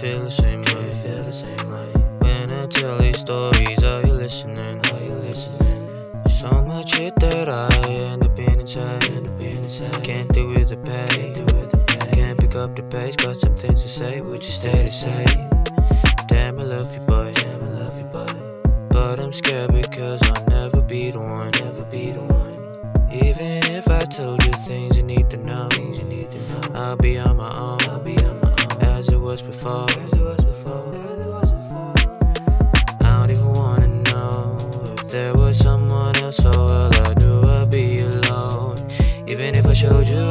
feel the same Do way? you feel the same way? When I tell these stories, are you listening? Are you listening? So much shit that I end up being inside. End up being inside. Can't do with the Can't pain. do with the pain. Can't pick up the pace, got some things to say. Would you stay the same? Damn, I love you, boy. Damn, I love you, boy. But I'm scared because I'll never be the one. Never be the one. Even if I told you things you need to know, Things you need to know. I'll be on my own. I'll be on my own. Was before. As it was before. As it was before. I don't even wanna know if there was someone else. So well, I knew I'd be alone. Even if I showed you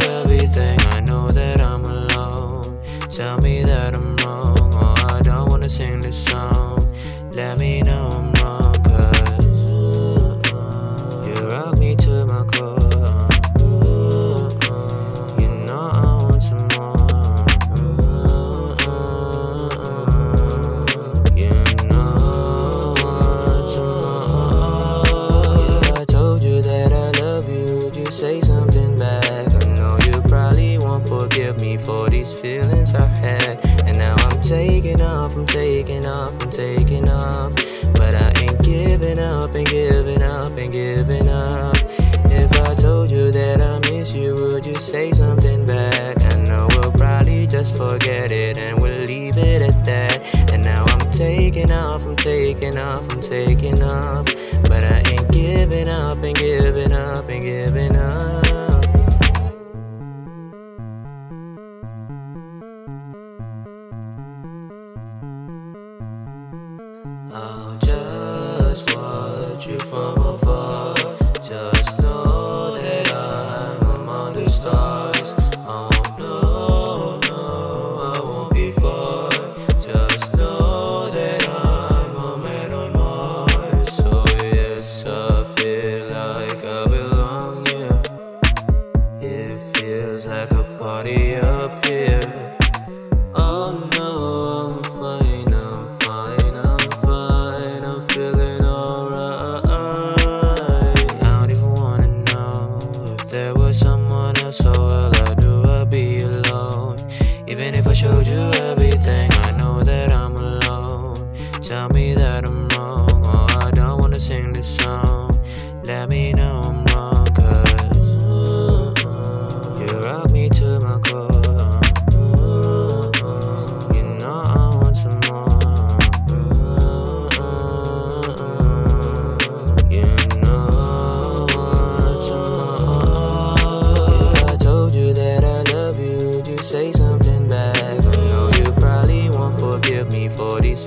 forgive me for these feelings I had. And now I'm taking off, I'm taking off, I'm taking off. But I ain't giving up and giving up and giving up. If I told you that I miss you, would you say something back? I know we'll probably just forget it and we'll leave it at that. And now I'm taking off, I'm taking off, I'm taking off. But I ain't giving up and giving you from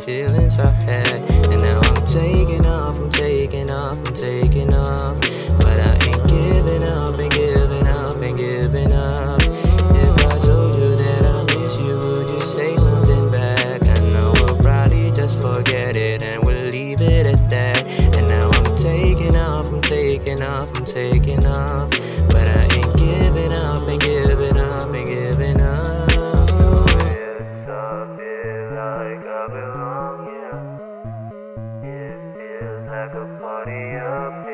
feelings I had. And now I'm taking off, I'm taking off, I'm taking off. But I ain't giving up and giving up and giving up. If I told you that I miss you, would you say something back? I know we'll probably just forget it and we'll leave it at that. And now I'm taking off, I'm taking off, I'm taking off. But I ain't giving up. the party up.